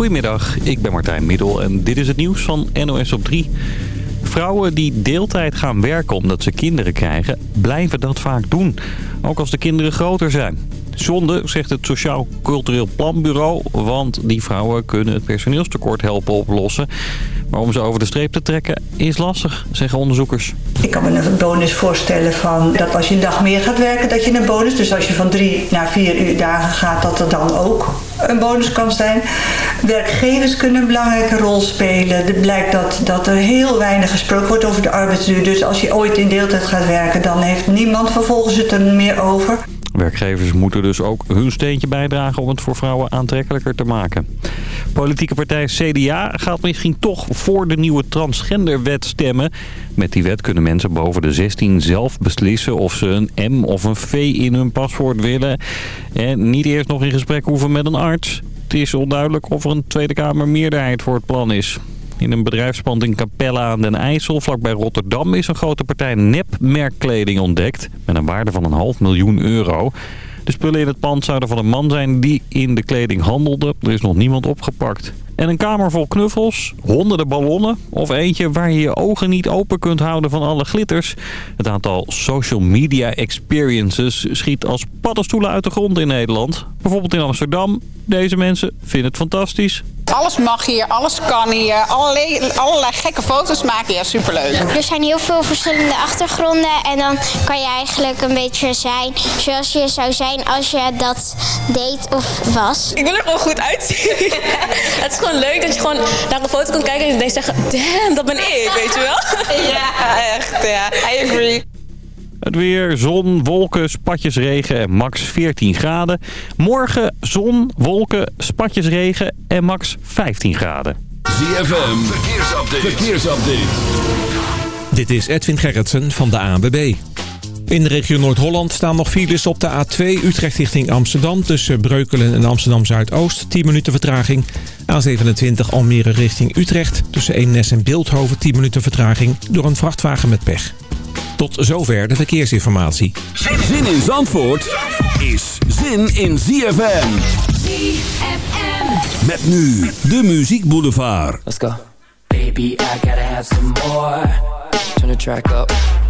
Goedemiddag, ik ben Martijn Middel en dit is het nieuws van NOS op 3. Vrouwen die deeltijd gaan werken omdat ze kinderen krijgen, blijven dat vaak doen. Ook als de kinderen groter zijn. Zonde, zegt het Sociaal Cultureel Planbureau, want die vrouwen kunnen het personeelstekort helpen oplossen. Maar om ze over de streep te trekken is lastig, zeggen onderzoekers. Ik kan me een bonus voorstellen van dat als je een dag meer gaat werken, dat je een bonus. Dus als je van drie naar vier uur dagen gaat, dat er dan ook een bonus kan zijn. Werkgevers kunnen een belangrijke rol spelen. Het blijkt dat, dat er heel weinig gesproken wordt over de arbeidsduur. Dus als je ooit in deeltijd gaat werken, dan heeft niemand vervolgens het er meer over. Werkgevers moeten dus ook hun steentje bijdragen om het voor vrouwen aantrekkelijker te maken. Politieke partij CDA gaat misschien toch voor de nieuwe transgenderwet stemmen. Met die wet kunnen mensen boven de 16 zelf beslissen of ze een M of een V in hun paspoort willen. En niet eerst nog in gesprek hoeven met een arts. Het is onduidelijk of er een Tweede Kamer meerderheid voor het plan is. In een bedrijfspand in Capella aan den IJssel, vlakbij Rotterdam, is een grote partij nepmerkkleding ontdekt. Met een waarde van een half miljoen euro. De spullen in het pand zouden van een man zijn die in de kleding handelde. Er is nog niemand opgepakt. En een kamer vol knuffels, honderden ballonnen of eentje waar je je ogen niet open kunt houden van alle glitters. Het aantal social media experiences schiet als paddenstoelen uit de grond in Nederland. Bijvoorbeeld in Amsterdam. Deze mensen vinden het fantastisch. Alles mag hier, alles kan hier. Allerlei, allerlei gekke foto's maken. Ja, superleuk. Er zijn heel veel verschillende achtergronden. En dan kan je eigenlijk een beetje zijn zoals je zou zijn als je dat deed of was. Ik wil er gewoon goed uitzien. het is gewoon leuk dat je gewoon naar een foto kan kijken en dan zeggen... Damn, dat ben ik, weet je wel? Ja, echt. Ja, I agree. Het weer, zon, wolken, spatjes regen en max 14 graden. Morgen zon, wolken, spatjes regen en max 15 graden. ZFM, verkeersupdate. verkeersupdate. Dit is Edwin Gerritsen van de ANWB. In de regio Noord-Holland staan nog files op de A2 Utrecht richting Amsterdam... tussen Breukelen en Amsterdam-Zuidoost, 10 minuten vertraging. A27 Almere richting Utrecht tussen Eemnes en Beeldhoven, 10 minuten vertraging... door een vrachtwagen met pech. Tot zover de verkeersinformatie. Zin in Zandvoort is zin in ZFM. ZFM. Met nu de Muziek Boulevard. Let's go. Baby, I gotta have some more. Turn the track up.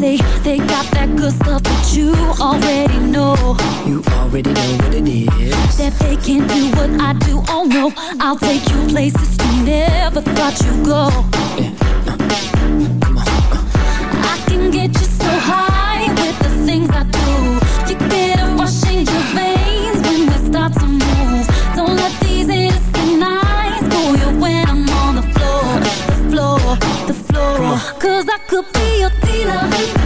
They say they got that good stuff that you already know. You already know what it is. That they can't do what I do. Oh no, I'll take you places you never thought you'd go. Uh, uh, come on. I can get you so high with the things I do. You get a rush in your veins could be your dealer.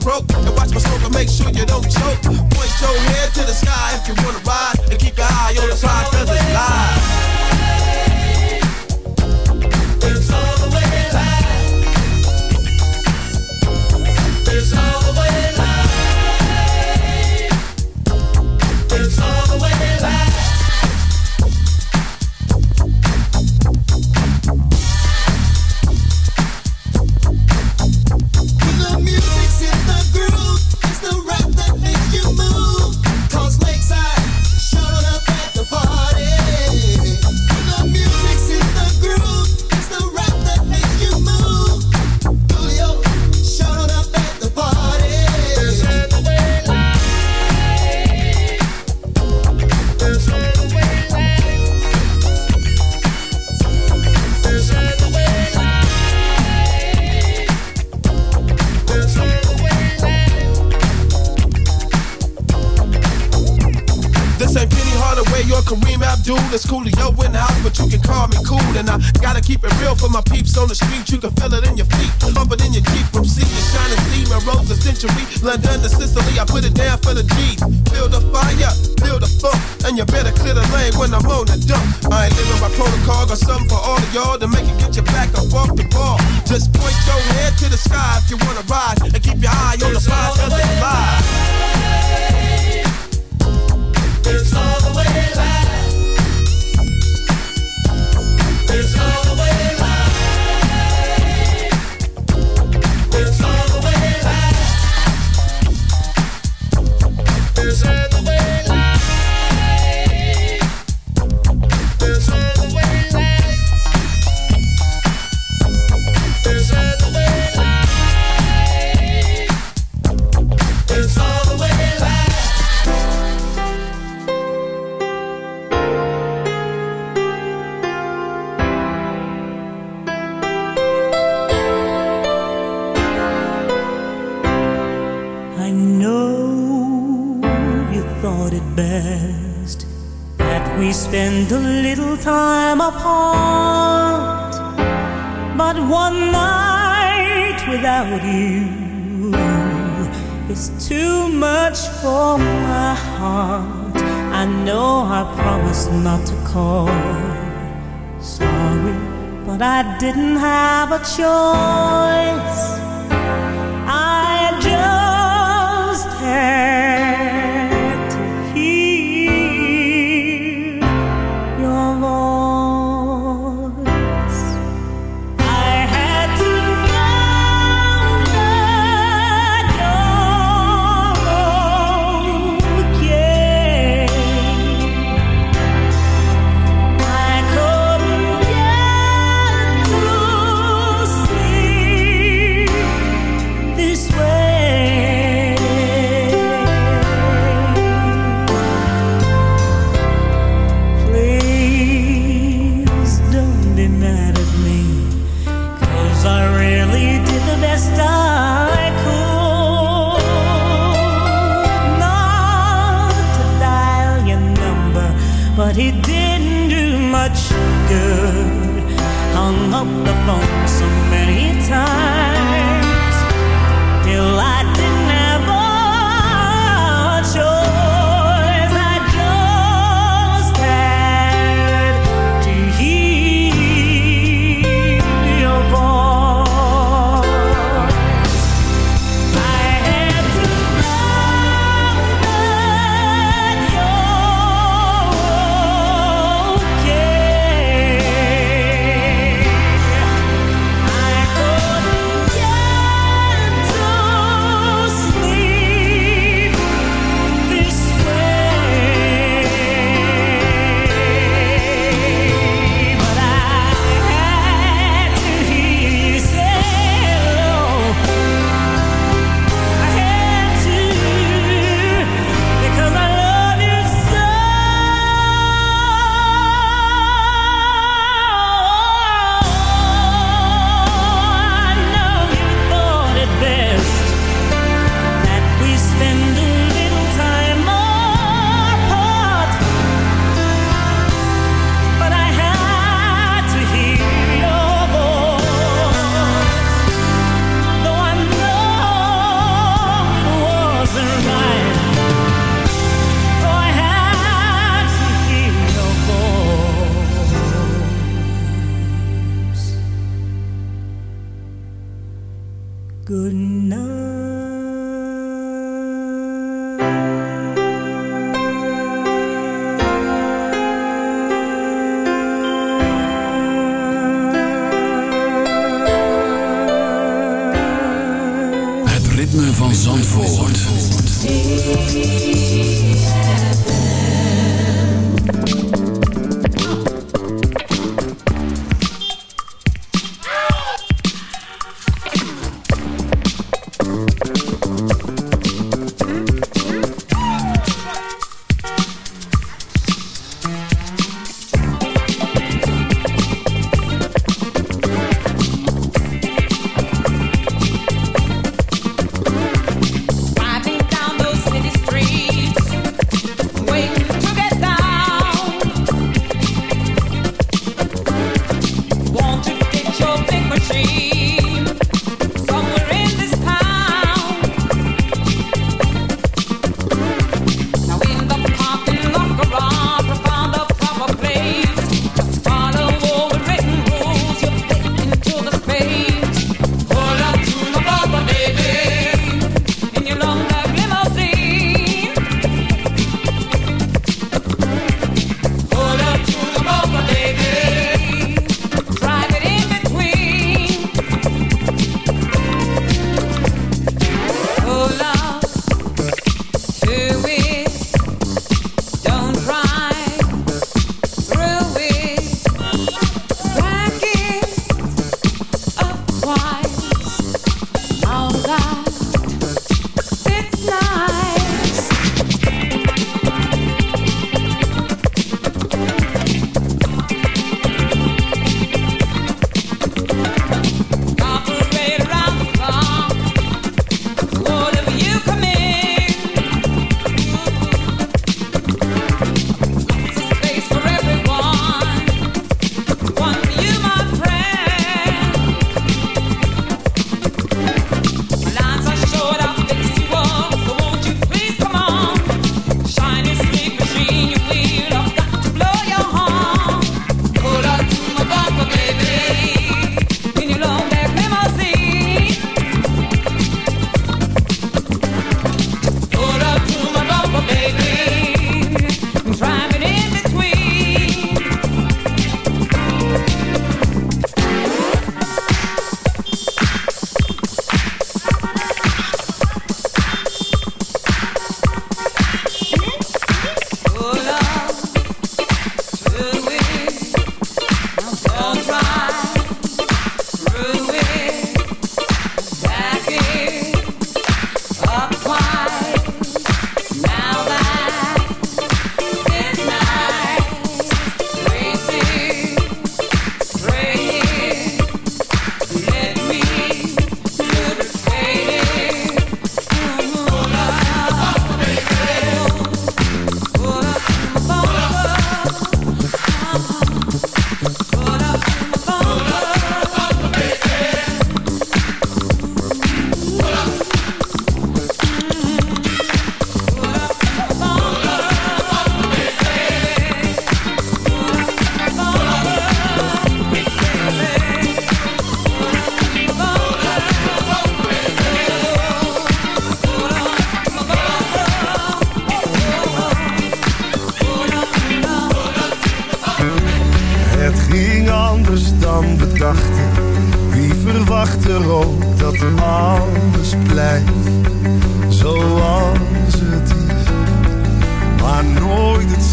broke. And watch my smoke and make sure you don't choke. Point your head to the sky if you wanna 求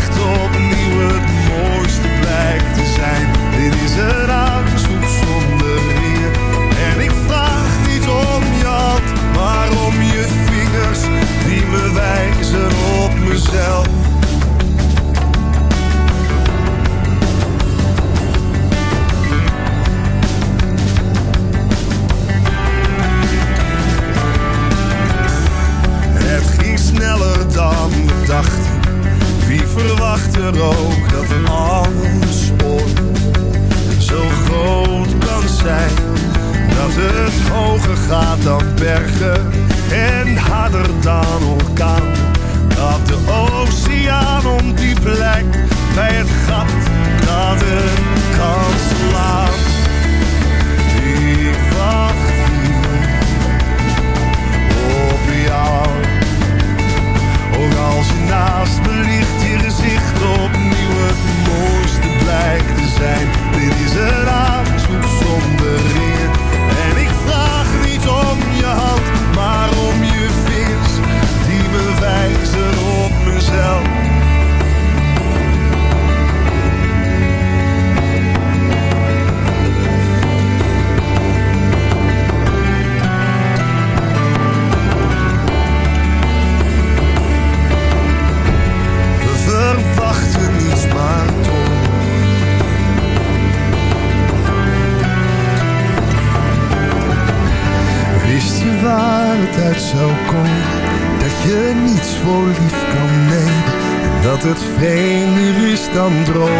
licht opnieuw het mooiste blijkt te zijn. Dit is een oude zonder meer. En ik vraag niet om je hand, maar om je vingers. Die me wijzen op mezelf. sneller dan we dachten verwacht er ook dat alles ooit zo groot kan zijn. Dat het hoger gaat dan bergen en harder dan orkaan. Dat de oceaan om die plek bij het gat dat kan slaan. Die wacht. Als je naast me ligt, je gezicht opnieuw het mooiste blijkt te zijn. Dit is een avond zonder eer. En ik vraag niet om je hand, maar om je vingers. Die bewijzen op mezelf. dan dromen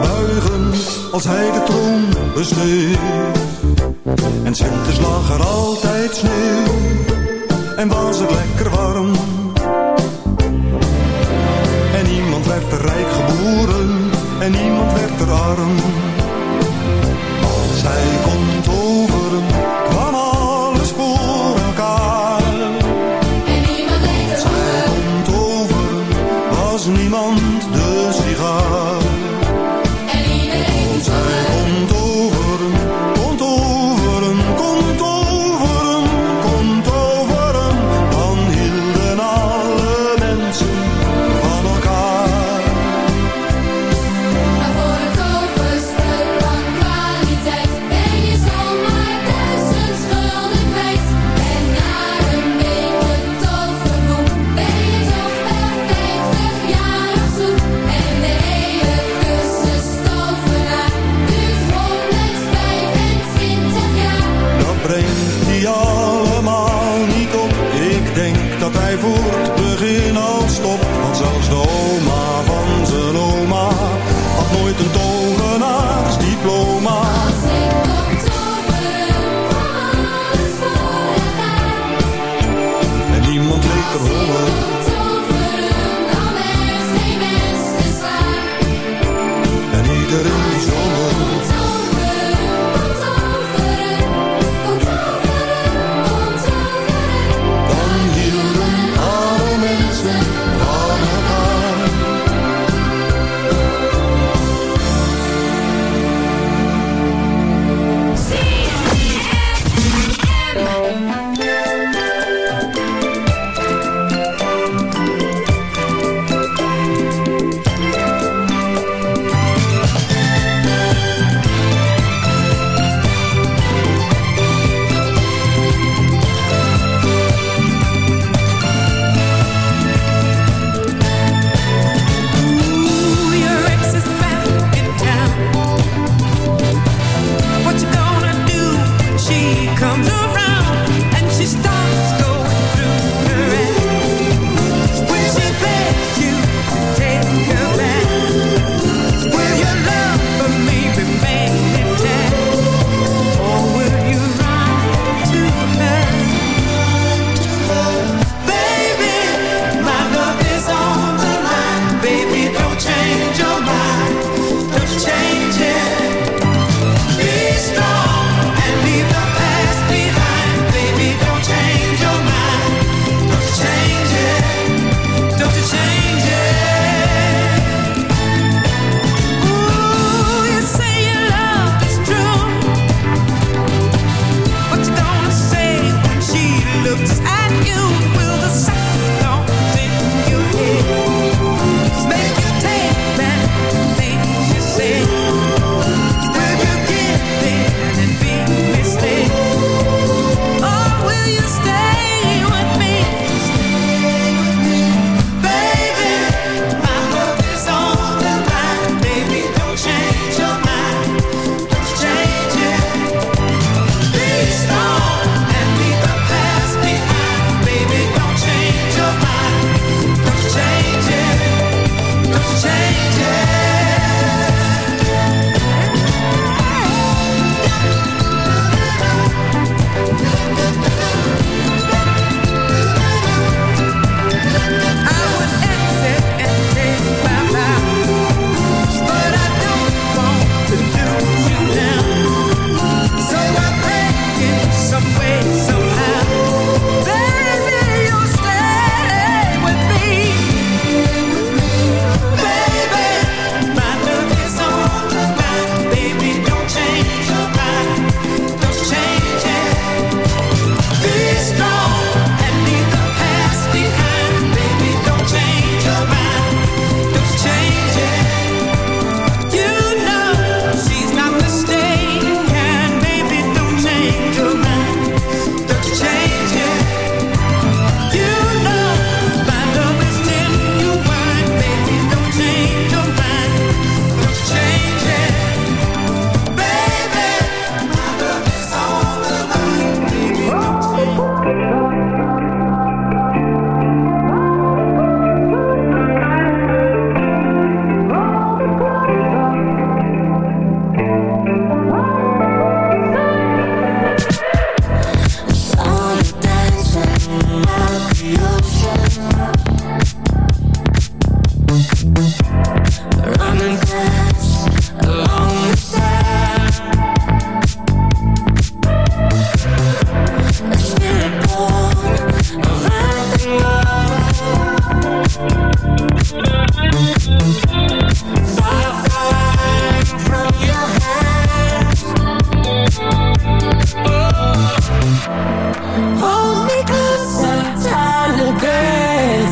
buigen als hij de troon besteed En winters lag er altijd sneeuw. En was het lekker warm.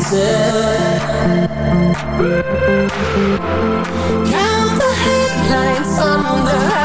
Count the headlights on the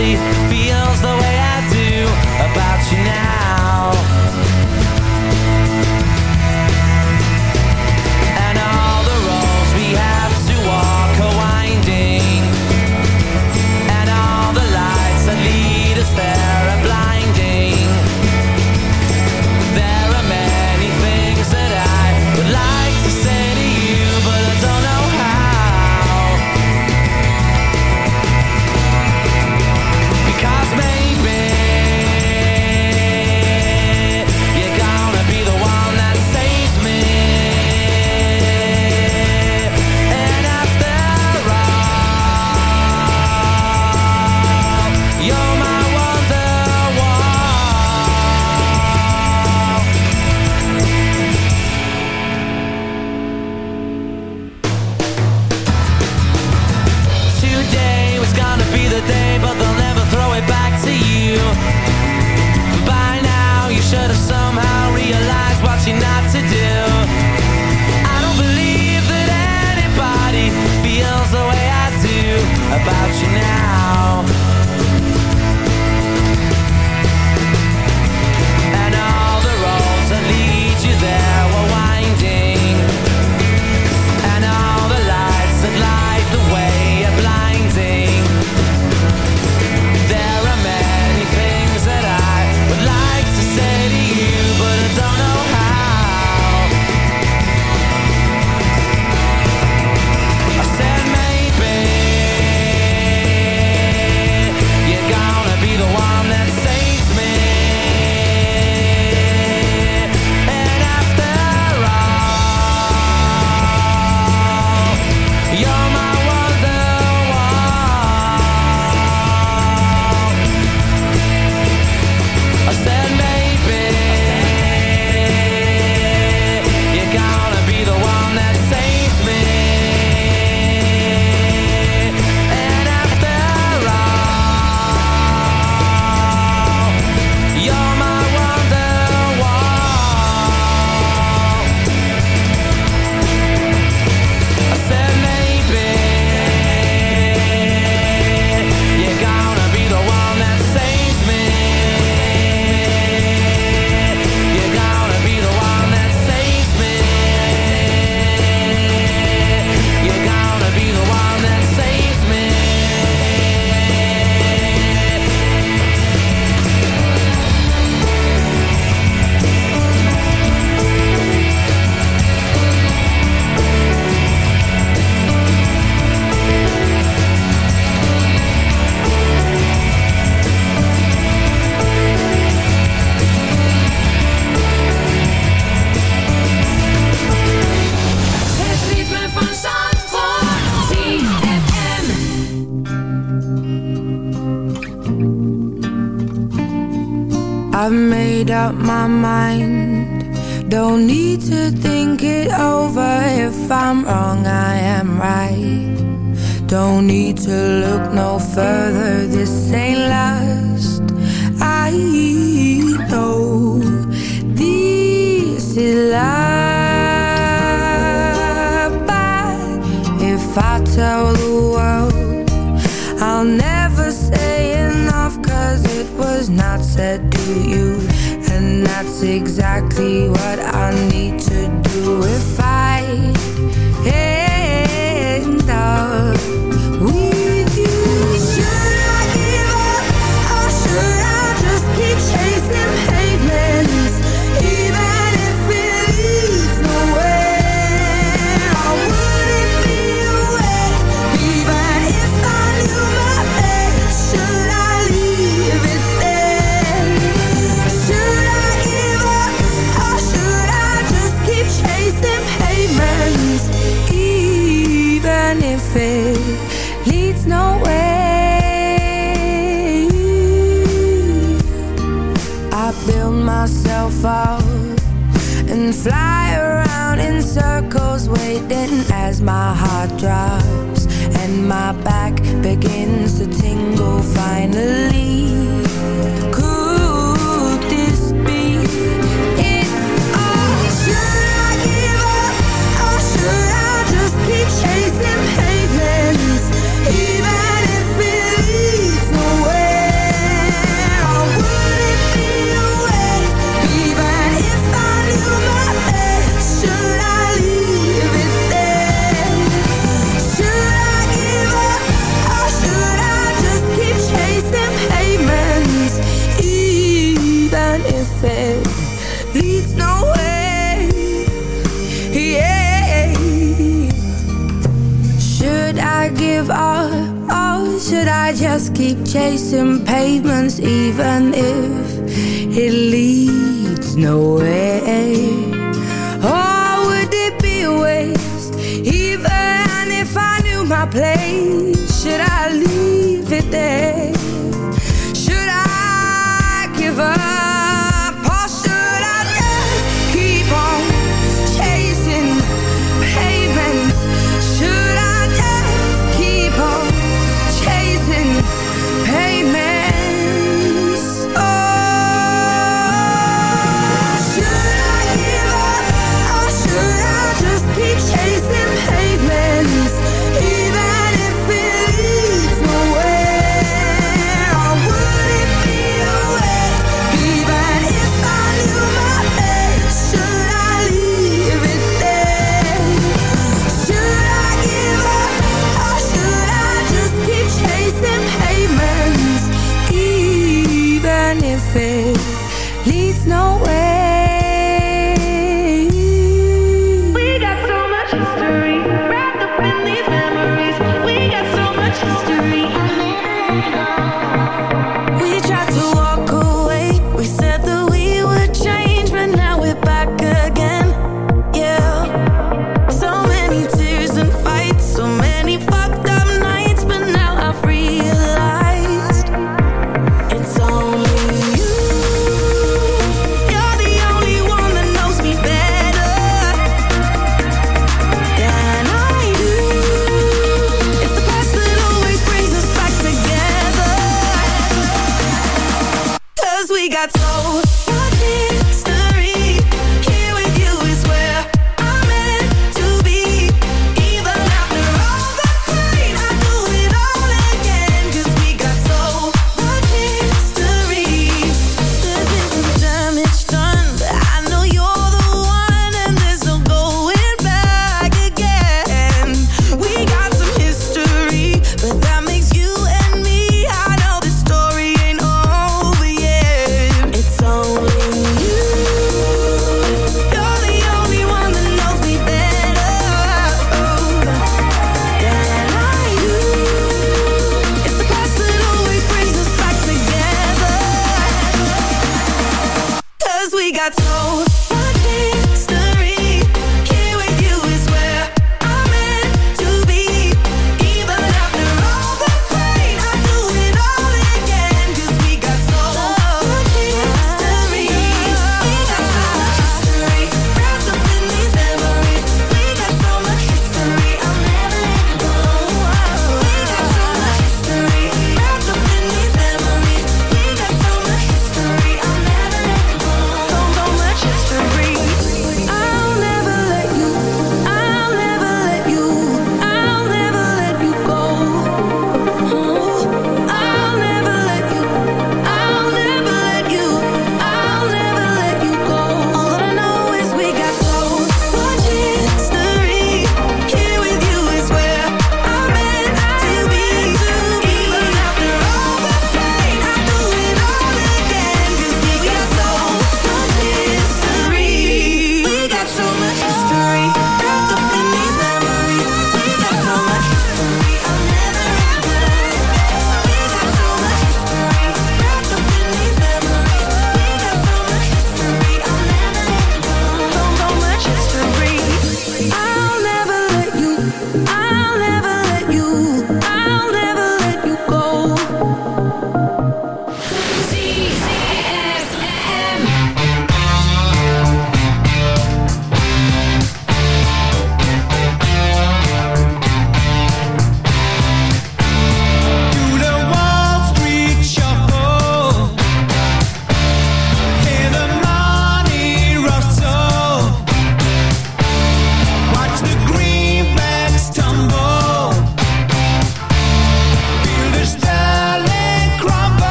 body feels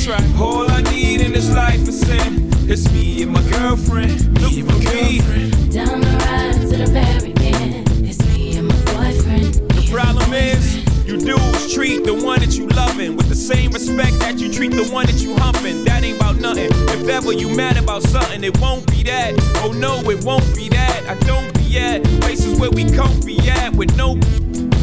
That's right. All I need in this life is sin. It's me and my girlfriend. Me and my girlfriend. Down the ride to the very end. It's me and my boyfriend. The problem is, you dudes treat the one that you loving with the same respect that you treat the one that you humping. That ain't about nothing. If ever you mad about something, it won't be that. Oh no, it won't be that. I don't be at places where we comfy at with no.